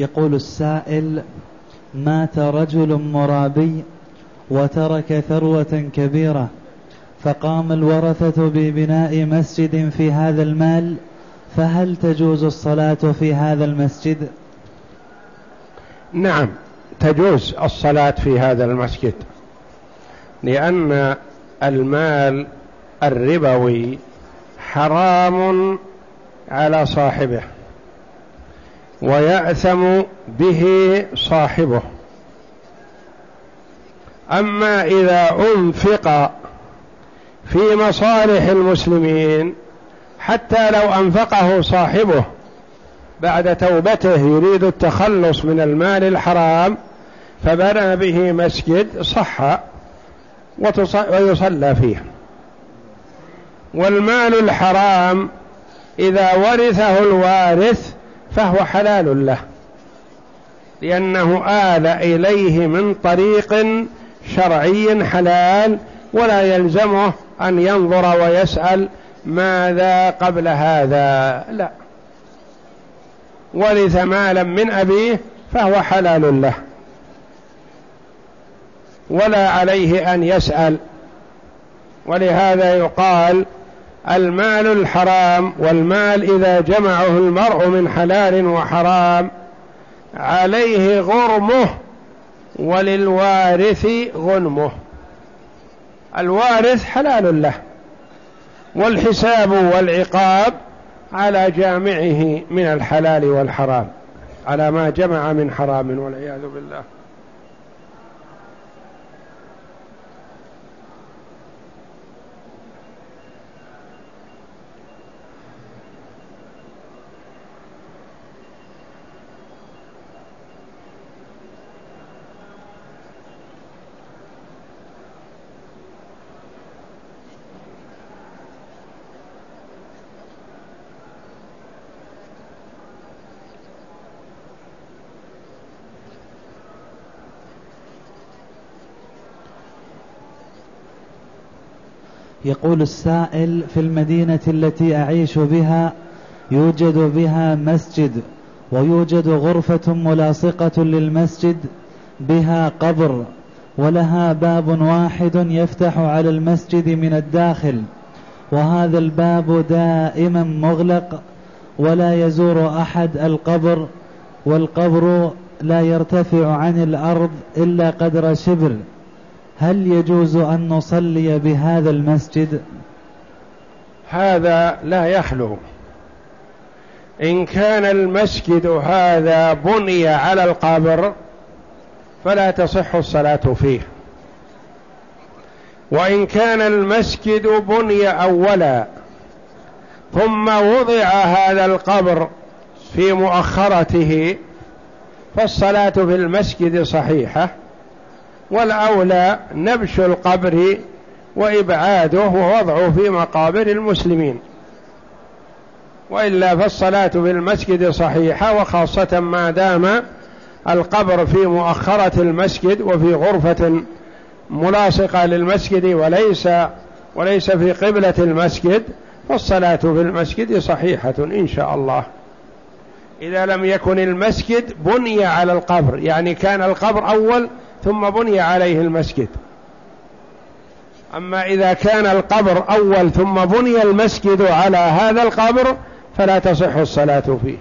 يقول السائل مات رجل مرابي وترك ثروة كبيرة فقام الورثة ببناء مسجد في هذا المال فهل تجوز الصلاة في هذا المسجد؟ نعم تجوز الصلاة في هذا المسجد لأن المال الربوي حرام على صاحبه. ويأثم به صاحبه. أما إذا أنفق في مصالح المسلمين حتى لو أنفقه صاحبه بعد توبته يريد التخلص من المال الحرام فبنى به مسجد صح ويصلى فيه. والمال الحرام إذا ورثه الوارث فهو حلال له. لأنه آل إليه من طريق شرعي حلال ولا يلزمه أن ينظر ويسأل ماذا قبل هذا. لا. ورث مالا من أبيه فهو حلال له. ولا عليه أن يسأل. ولهذا يقال المال الحرام والمال إذا جمعه المرء من حلال وحرام عليه غرمه وللوارث غنمه. الوارث حلال له والحساب والعقاب على جامعه من الحلال والحرام على ما جمع من حرام والعياذ بالله. يقول السائل في المدينة التي أعيش بها يوجد بها مسجد ويوجد غرفة ملاصقة للمسجد بها قبر ولها باب واحد يفتح على المسجد من الداخل وهذا الباب دائما مغلق ولا يزور أحد القبر والقبر لا يرتفع عن الأرض إلا قدر شبر. هل يجوز أن نصلي بهذا المسجد؟ هذا لا يخلو. إن كان المسجد هذا بني على القبر فلا تصح الصلاة فيه. وإن كان المسجد بني أولا ثم وضع هذا القبر في مؤخرته فالصلاة في المسجد صحيحة. والأولى نبش القبر وإبعاده ووضعه في مقابر المسلمين. وإلا فالصلاة في المسجد صحيحة وخاصة ما دام القبر في مؤخرة المسجد وفي غرفة ملاصقة للمسجد وليس وليس في قبلة المسجد فالصلاة في المسجد صحيحة إن شاء الله. إذا لم يكن المسجد بني على القبر يعني كان القبر أول ثم بني عليه المسجد. أما إذا كان القبر أول ثم بني المسجد على هذا القبر فلا تصح الصلاة فيه.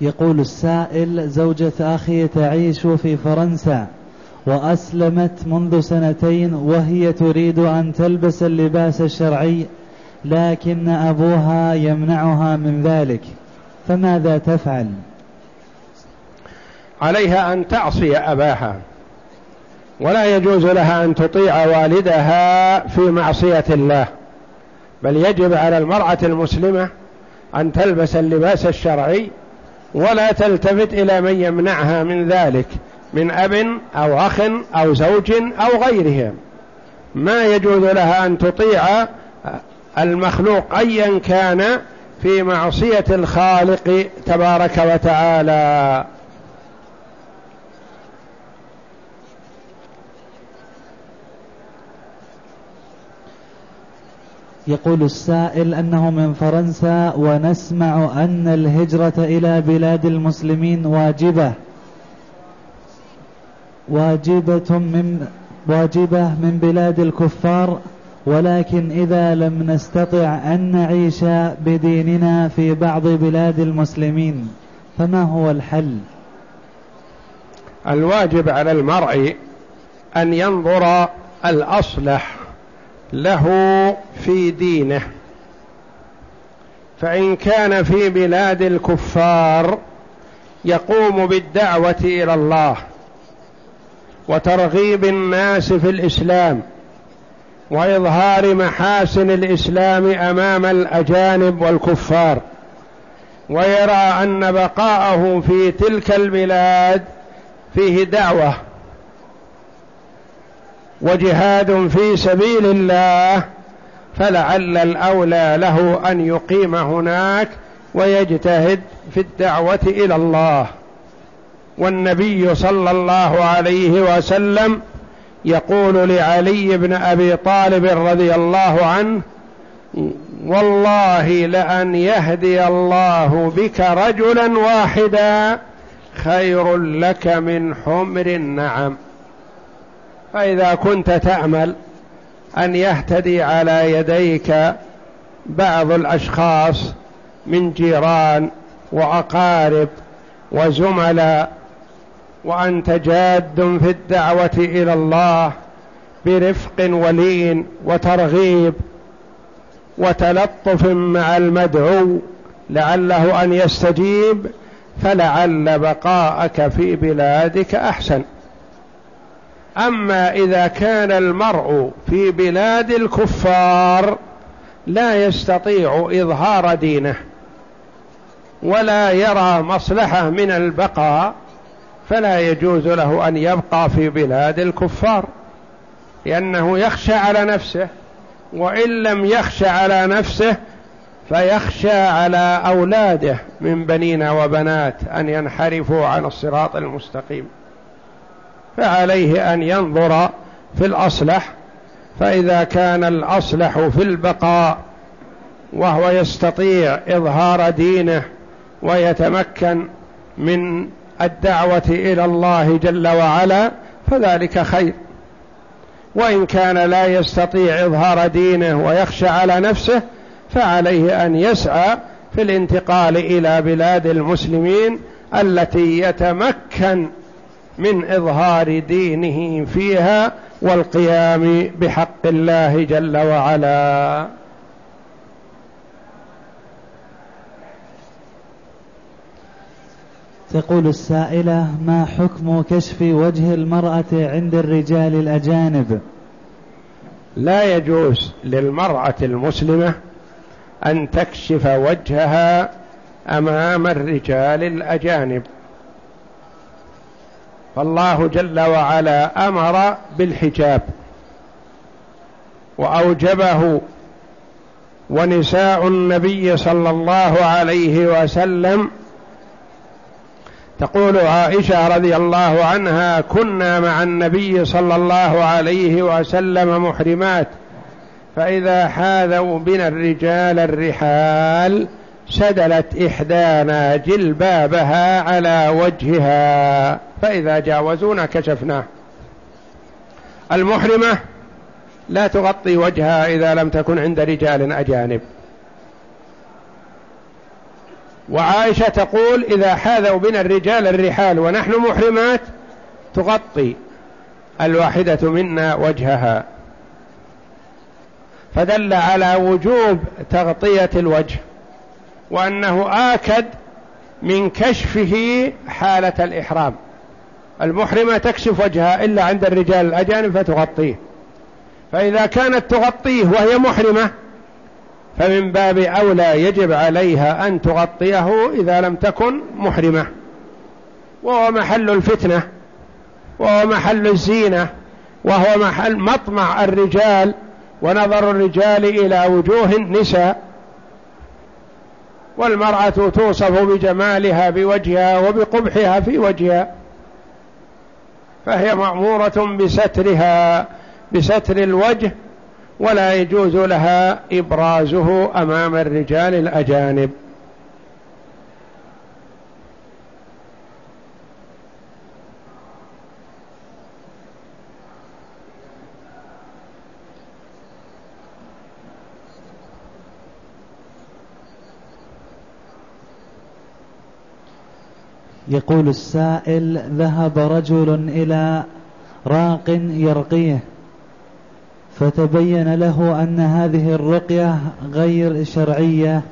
يقول السائل زوجة أخي تعيش في فرنسا وأسلمت منذ سنتين وهي تريد أن تلبس اللباس الشرعي لكن أبوها يمنعها من ذلك. فماذا تفعل؟ عليها أن تعصي أباها. ولا يجوز لها أن تطيع والدها في معصية الله. بل يجب على المرأة المسلمة أن تلبس اللباس الشرعي ولا تلتفت إلى من يمنعها من ذلك من أب أو أخ أو زوج أو غيرهم ما يجوز لها أن تطيع المخلوق أيا كان في معصية الخالق تبارك وتعالى. يقول السائل أنه من فرنسا ونسمع أن الهجرة إلى بلاد المسلمين واجبة. واجبة من واجبة من بلاد الكفار ولكن إذا لم نستطع أن نعيش بديننا في بعض بلاد المسلمين فما هو الحل؟ الواجب على المرء أن ينظر الأصلح له في دينه. فإن كان في بلاد الكفار يقوم بالدعوة إلى الله وترغيب الناس في الإسلام وإظهار محاسن الإسلام أمام الأجانب والكفار ويرى أن بقاءه في تلك البلاد فيه دعوة وجهاد في سبيل الله فلعل الأولى له أن يقيم هناك ويجتهد في الدعوة إلى الله. والنبي صلى الله عليه وسلم يقول لعلي بن أبي طالب رضي الله عنه والله لأن يهدي الله بك رجلا واحدا خير لك من حمر النعم. فإذا كنت تأمل أن يهتدي على يديك بعض الأشخاص من جيران وأقارب وزملاء وأنت جاد في الدعوة إلى الله برفق ولين وترغيب وتلطف مع المدعو لعله أن يستجيب فلعل بقاءك في بلادك أحسن. أما إذا كان المرء في بلاد الكفار لا يستطيع إظهار دينه ولا يرى مصلحة من البقاء فلا يجوز له أن يبقى في بلاد الكفار لأنه يخشى على نفسه وإن لم يخشى على نفسه فيخشى على أولاده من بنين وبنات أن ينحرفوا عن الصراط المستقيم. فعليه أن ينظر في الأصلح فإذا كان الأصلح في البقاء وهو يستطيع إظهار دينه ويتمكن من الدعوة إلى الله جل وعلا فذلك خير. وإن كان لا يستطيع إظهار دينه ويخشى على نفسه فعليه أن يسعى في الانتقال إلى بلاد المسلمين التي يتمكن من إظهار دينه فيها والقيام بحق الله جل وعلا. تقول السائلة ما حكم كشف وجه المرأة عند الرجال الأجانب؟ لا يجوز للمرأة المسلمة أن تكشف وجهها أمام الرجال الأجانب. فالله جل وعلا أمر بالحجاب وأوجبه ونساء النبي صلى الله عليه وسلم تقول عائشة رضي الله عنها كنا مع النبي صلى الله عليه وسلم محرمات فإذا حاذوا بنا الرجال الرحال سدلت إحدانا جلبابها على وجهها فإذا جاوزونا كشفناه. المحرمة لا تغطي وجهها إذا لم تكن عند رجال أجانب. وعائشة تقول إذا حاذوا بنا الرجال الرحال ونحن محرمات تغطي الواحدة منا وجهها. فدل على وجوب تغطية الوجه وأنه آكد من كشفه حالة الإحرام. المحرمة تكشف وجهها إلا عند الرجال الأجانب فتغطيه. فإذا كانت تغطيه وهي محرمة فمن باب أولى يجب عليها أن تغطيه إذا لم تكن محرمة. وهو محل الفتنة وهو محل الزينة وهو محل مطمع الرجال ونظر الرجال إلى وجوه النساء. والمرأة توصف بجمالها بوجهها وبقبحها في وجهها فهي مأمورة بسترها بستر الوجه ولا يجوز لها إبرازه أمام الرجال الأجانب. يقول السائل ذهب رجل إلى راق يرقيه. فتبين له أن هذه الرقية غير شرعية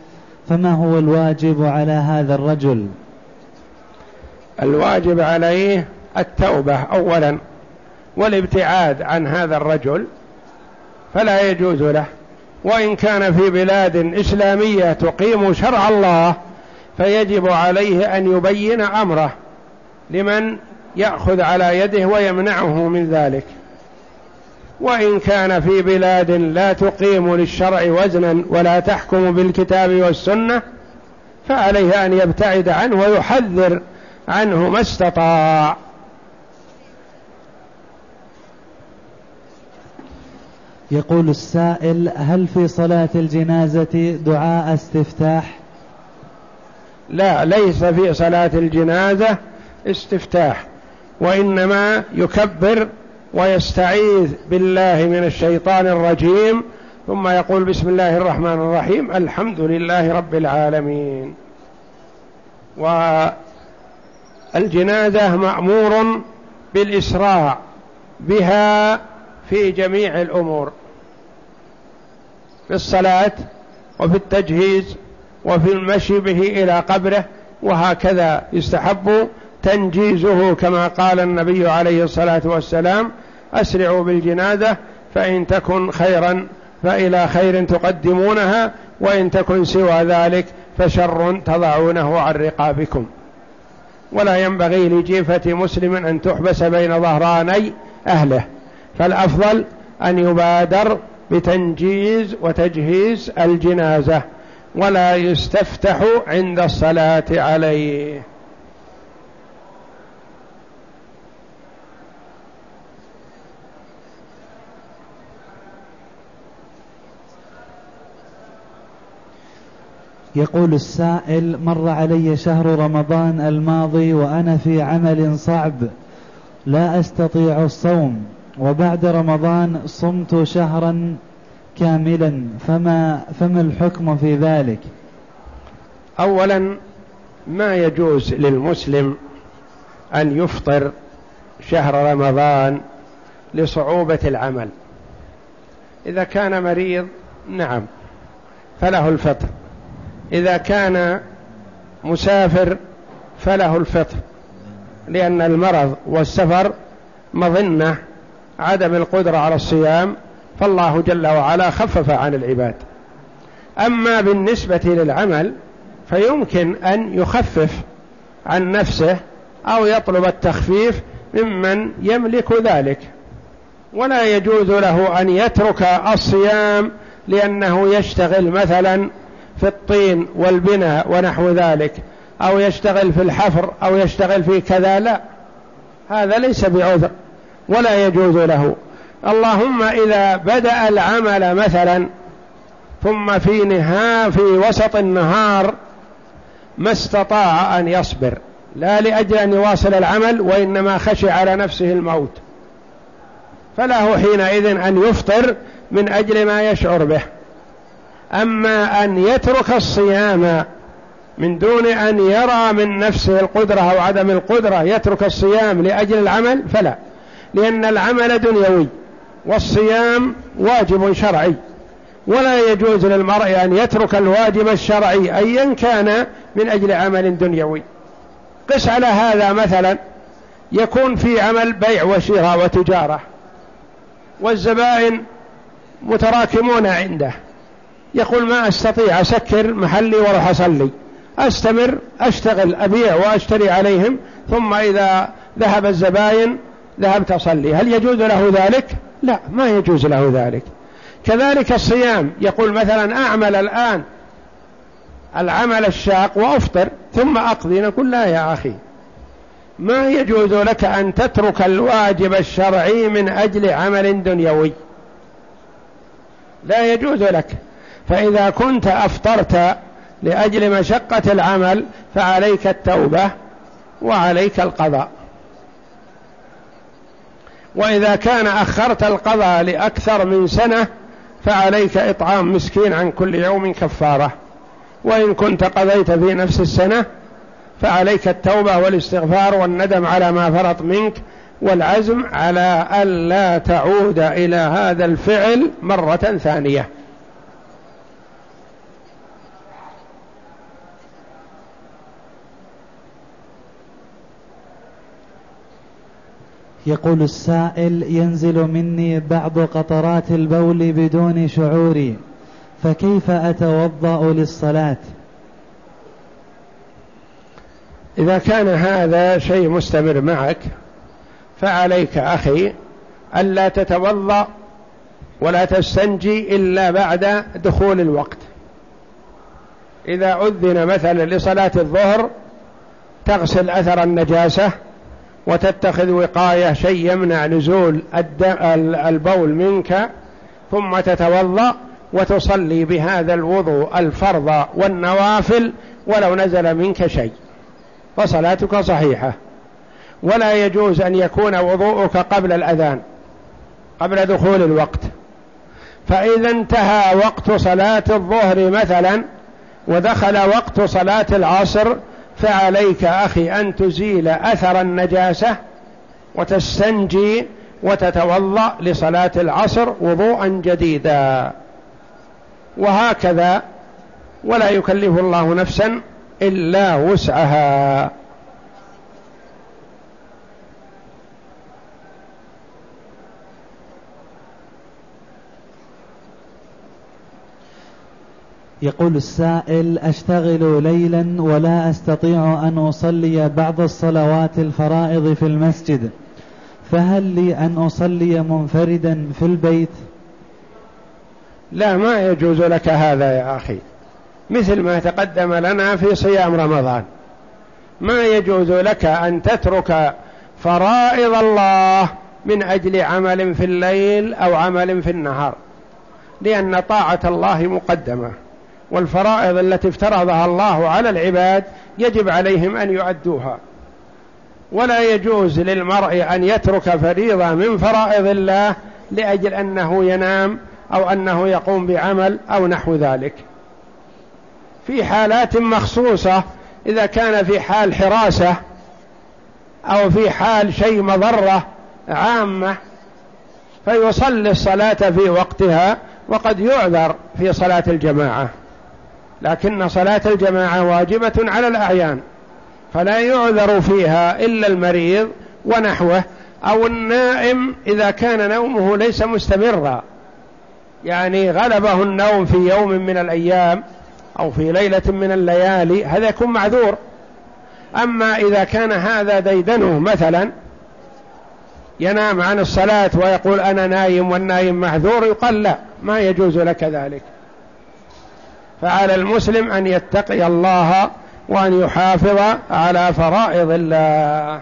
فما هو الواجب على هذا الرجل؟ الواجب عليه التوبة أولا والابتعاد عن هذا الرجل فلا يجوز له. وإن كان في بلاد إسلامية تقيم شرع الله فيجب عليه أن يبين أمره لمن يأخذ على يده ويمنعه من ذلك. وإن كان في بلاد لا تقيم للشرع وزنا ولا تحكم بالكتاب والسنة فعليه أن يبتعد عنه ويحذر عنه ما استطاع. يقول السائل هل في صلاة الجنازة دعاء استفتاح؟ لا ليس في صلاة الجنازة استفتاح وإنما يكبر ويستعيذ بالله من الشيطان الرجيم ثم يقول بسم الله الرحمن الرحيم الحمد لله رب العالمين. والجنازة مأمور بالإسراع بها في جميع الأمور في الصلاة وفي التجهيز وفي المشي به إلى قبره وهكذا يستحب تنجيزه كما قال النبي عليه الصلاة والسلام أسرعوا بالجنازة فإن تكن خيرا فإلى خير تقدمونها وإن تكن سوى ذلك فشر تضعونه عن رقابكم. ولا ينبغي لجيفة مسلم أن تحبس بين ظهراني أهله فالأفضل أن يبادر بتنجيز وتجهيز الجنازة ولا يستفتح عند الصلاة عليه. يقول السائل مر علي شهر رمضان الماضي وأنا في عمل صعب لا أستطيع الصوم وبعد رمضان صمت شهرا كاملا فما فما الحكم في ذلك؟ اولا ما يجوز للمسلم أن يفطر شهر رمضان لصعوبة العمل؟ إذا كان مريض نعم فله الفطر. إذا كان مسافر فله الفطر لأن المرض والسفر مظنة عدم القدرة على الصيام فالله جل وعلا خفف عن العباد. أما بالنسبة للعمل فيمكن أن يخفف عن نفسه أو يطلب التخفيف ممن يملك ذلك. ولا يجوز له أن يترك الصيام لأنه يشتغل مثلا في الطين والبناء ونحو ذلك أو يشتغل في الحفر أو يشتغل في كذا لا. هذا ليس بعذر ولا يجوز له. اللهم إذا بدأ العمل مثلا ثم في نها في وسط النهار ما استطاع أن يصبر. لا لأجل أن يواصل العمل وإنما خشي على نفسه الموت. فله حينئذ أن يفطر من أجل ما يشعر به. أما أن يترك الصيام من دون أن يرى من نفسه القدرة أو عدم القدرة يترك الصيام لأجل العمل؟ فلا. لأن العمل دنيوي والصيام واجب شرعي. ولا يجوز للمرء أن يترك الواجب الشرعي أيا كان من أجل عمل دنيوي. قس على هذا مثلا يكون في عمل بيع وشراء وتجارة والزبائن متراكمون عنده. يقول ما أستطيع أسكر محلي وأروح أصلي. أستمر أشتغل أبيع وأشتري عليهم ثم إذا ذهب الزباين ذهبت أصلي. هل يجوز له ذلك؟ لا ما يجوز له ذلك. كذلك الصيام. يقول مثلا أعمل الآن العمل الشاق وأفطر ثم أقضي. نقول لا يا أخي. ما يجوز لك أن تترك الواجب الشرعي من أجل عمل دنيوي. لا يجوز لك. فإذا كنت أفطرت لأجل مشقة العمل فعليك التوبة وعليك القضاء. وإذا كان أخرت القضاء لأكثر من سنة فعليك إطعام مسكين عن كل يوم كفارة. وإن كنت قضيت في نفس السنة فعليك التوبة والاستغفار والندم على ما فرط منك والعزم على ألا تعود إلى هذا الفعل مرة ثانية. يقول السائل ينزل مني بعض قطرات البول بدون شعوري فكيف أتوضأ للصلاة؟ إذا كان هذا شيء مستمر معك فعليك أخي ألا تتوضأ ولا تستنجي إلا بعد دخول الوقت. إذا أذن مثلا لصلاة الظهر تغسل أثر النجاسة وتتخذ وقاية شيء يمنع نزول البول منك ثم تتوضأ وتصلي بهذا الوضوء الفرض والنوافل ولو نزل منك شيء. فصلاتك صحيحة. ولا يجوز أن يكون وضوءك قبل الأذان قبل دخول الوقت. فإذا انتهى وقت صلاة الظهر مثلا ودخل وقت صلاة العصر فعليك أخي أن تزيل أثر النجاسة وتستنجي وتتوضأ لصلاة العصر وضوءا جديدا. وهكذا ولا يكلف الله نفسا إلا وسعها. يقول السائل أشتغل ليلا ولا أستطيع أن أصلي بعض الصلوات الفرائض في المسجد. فهل لي أن أصلي منفردا في البيت؟ لا ما يجوز لك هذا يا أخي. مثل ما تقدم لنا في صيام رمضان. ما يجوز لك أن تترك فرائض الله من أجل عمل في الليل أو عمل في النهار لأن طاعة الله مقدمة. والفرائض التي افترضها الله على العباد يجب عليهم أن يؤدوها ولا يجوز للمرء أن يترك فريضة من فرائض الله لأجل أنه ينام أو أنه يقوم بعمل أو نحو ذلك. في حالات مخصوصة إذا كان في حال حراسة أو في حال شيء مضرة عامة فيصلي الصلاة في وقتها وقد يعذر في صلاة الجماعة. لكن صلاة الجماعة واجبة على الأعيان فلا يعذر فيها إلا المريض ونحوه أو النائم إذا كان نومه ليس مستمرا. يعني غلبه النوم في يوم من الأيام أو في ليلة من الليالي هذا يكون معذور. أما إذا كان هذا ديدنه مثلا ينام عن الصلاة ويقول أنا نايم والنايم معذور يقال لا ما يجوز لك ذلك. فعلى المسلم أن يتقي الله وأن يحافظ على فرائض الله.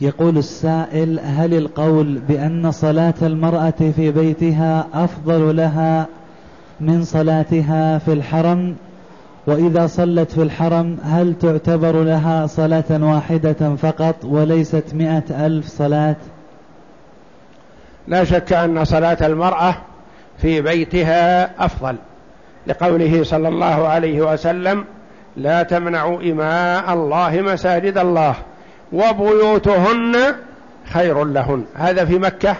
يقول السائل هل القول بأن صلاة المرأة في بيتها أفضل لها من صلاتها في الحرم؟ وإذا صلت في الحرم هل تعتبر لها صلاة واحدة فقط وليست مئة ألف صلاة؟ لا شك أن صلاة المرأة في بيتها أفضل لقوله صلى الله عليه وسلم لا تمنعوا إماء الله مساجد الله وبيوتهن خير لهن. هذا في مكة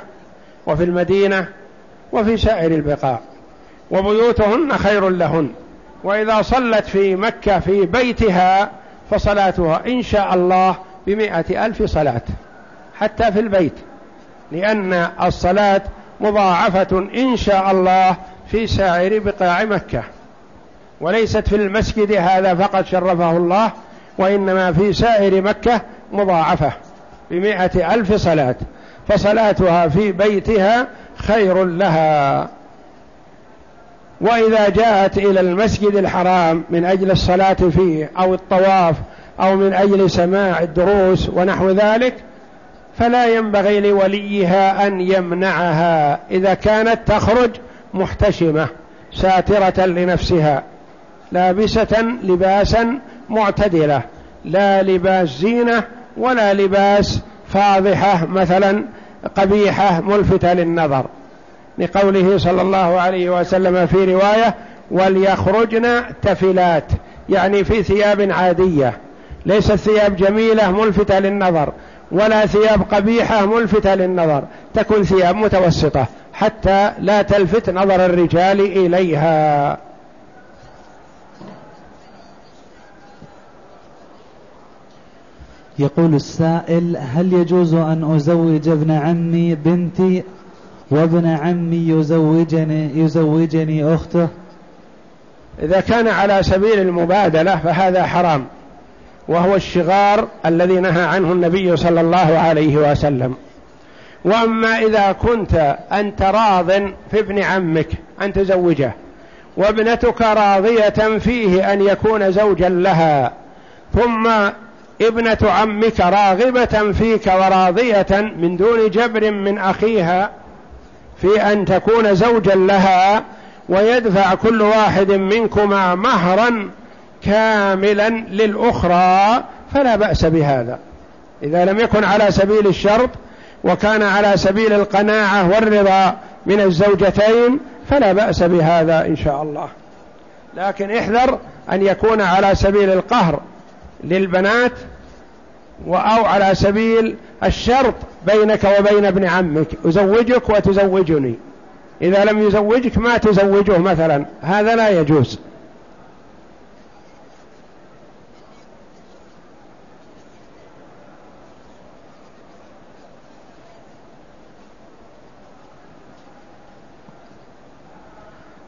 وفي المدينة وفي سائر البقاع وبيوتهن خير لهن. وإذا صلت في مكة في بيتها فصلاتها إن شاء الله بمائة ألف صلاة حتى في البيت لأن الصلاة مضاعفة إن شاء الله في سائر بقاع مكة. وليست في المسجد هذا فقط شرفه الله وإنما في سائر مكة مضاعفة بمائة ألف صلاة فصلاتها في بيتها خير لها. وإذا جاءت إلى المسجد الحرام من أجل الصلاة فيه أو الطواف أو من أجل سماع الدروس ونحو ذلك فلا ينبغي لوليها أن يمنعها إذا كانت تخرج محتشمة ساترة لنفسها لابسة لباسا معتدلة لا لباس زينة ولا لباس فاضحة مثلا قبيحة ملفتة للنظر. لقوله صلى الله عليه وسلم في رواية وليخرجن تفلات يعني في ثياب عادية. ليست ثياب جميلة ملفتة للنظر ولا ثياب قبيحة ملفتة للنظر تكون ثياب متوسطة حتى لا تلفت نظر الرجال إليها. يقول السائل هل يجوز أن أزوج ابن عمي بنتي وابن عمي يزوجني يزوجني أخته. إذا كان على سبيل المبادلة فهذا حرام. وهو الشغار الذي نهى عنه النبي صلى الله عليه وسلم. وأما إذا كنت أنت راض في ابن عمك أن تزوجه وابنتك راضية فيه أن يكون زوجا لها ثم ابنة عمك راغبة فيك وراضية من دون جبر من أخيها في أن تكون زوجا لها ويدفع كل واحد منكما مهرا كاملا للأخرى فلا بأس بهذا. إذا لم يكن على سبيل الشرط وكان على سبيل القناعة والرضا من الزوجتين فلا بأس بهذا إن شاء الله. لكن احذر أن يكون على سبيل القهر للبنات أو على سبيل الشرط بينك وبين ابن عمك أزوجك وتزوجني. إذا لم يزوجك ما تزوجه مثلا هذا لا يجوز.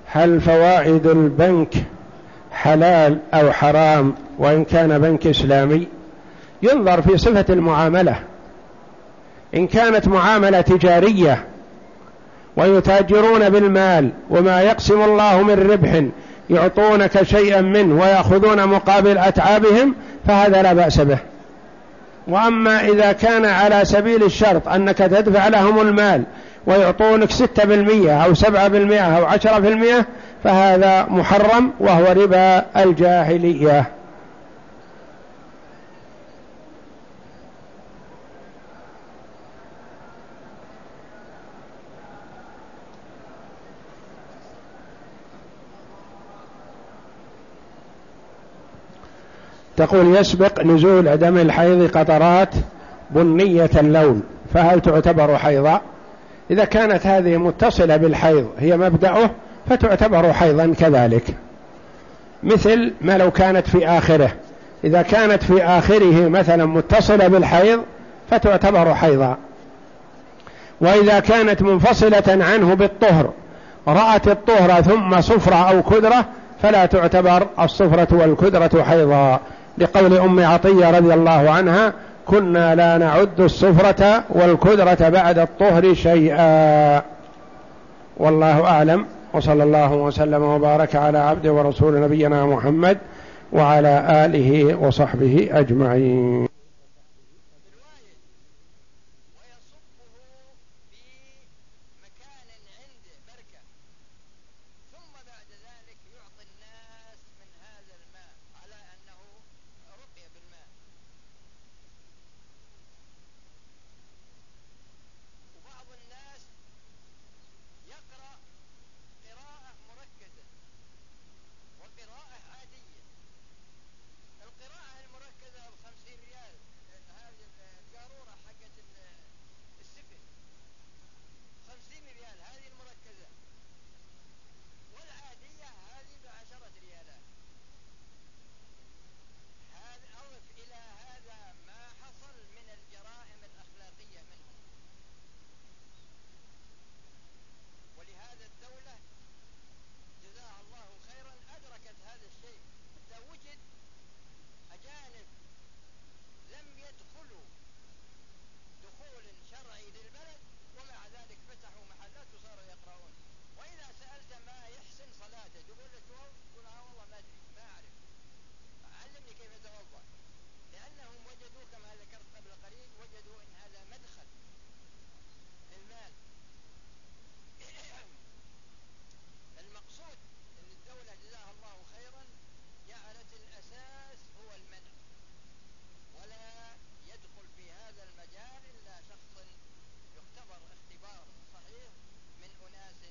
هل فوائد البنك حلال أو حرام؟ وإن كان بنك إسلامي؟ ينظر في صفة المعاملة. إن كانت معاملة تجارية ويتاجرون بالمال وما يقسم الله من ربح يعطونك شيئا منه ويأخذون مقابل أتعابهم فهذا لا بأس به. وأما إذا كان على سبيل الشرط أنك تدفع لهم المال ويعطونك ستة بالمية أو سبعة بالمئة أو عشرة بالمئة فهذا محرم وهو ربا الجاهلية. تقول يسبق نزول دم الحيض قطرات بنية اللون فهل تعتبر حيضا؟ إذا كانت هذه متصلة بالحيض هي مبدأه فتعتبر حيضا كذلك. مثل ما لو كانت في آخره إذا كانت في آخره مثلا متصلة بالحيض فتعتبر حيضا. وإذا كانت منفصلة عنه بالطهر رأت الطهر ثم صفرة أو كدرة فلا تعتبر الصفرة والكدرة حيضا. لقول أم عطية رضي الله عنها كنا لا نعد الصفرة والكدرة بعد الطهر شيئا. والله أعلم وصلى الله وسلم وبارك على عبد ورسول نبينا محمد وعلى آله وصحبه أجمعين. علم صلاته تقول له تقول آه والله ما أدري ما أعرف. علمني كيف اتوضا لأنهم وجدوا كما ذكرت قبل قليل وجدوا إن هذا مدخل للمال المقصود إن الدولة جزاها الله خيرا جعلت الأساس هو المنع. ولا يدخل في هذا المجال إلا شخص يعتبر اختبار صحيح من أناس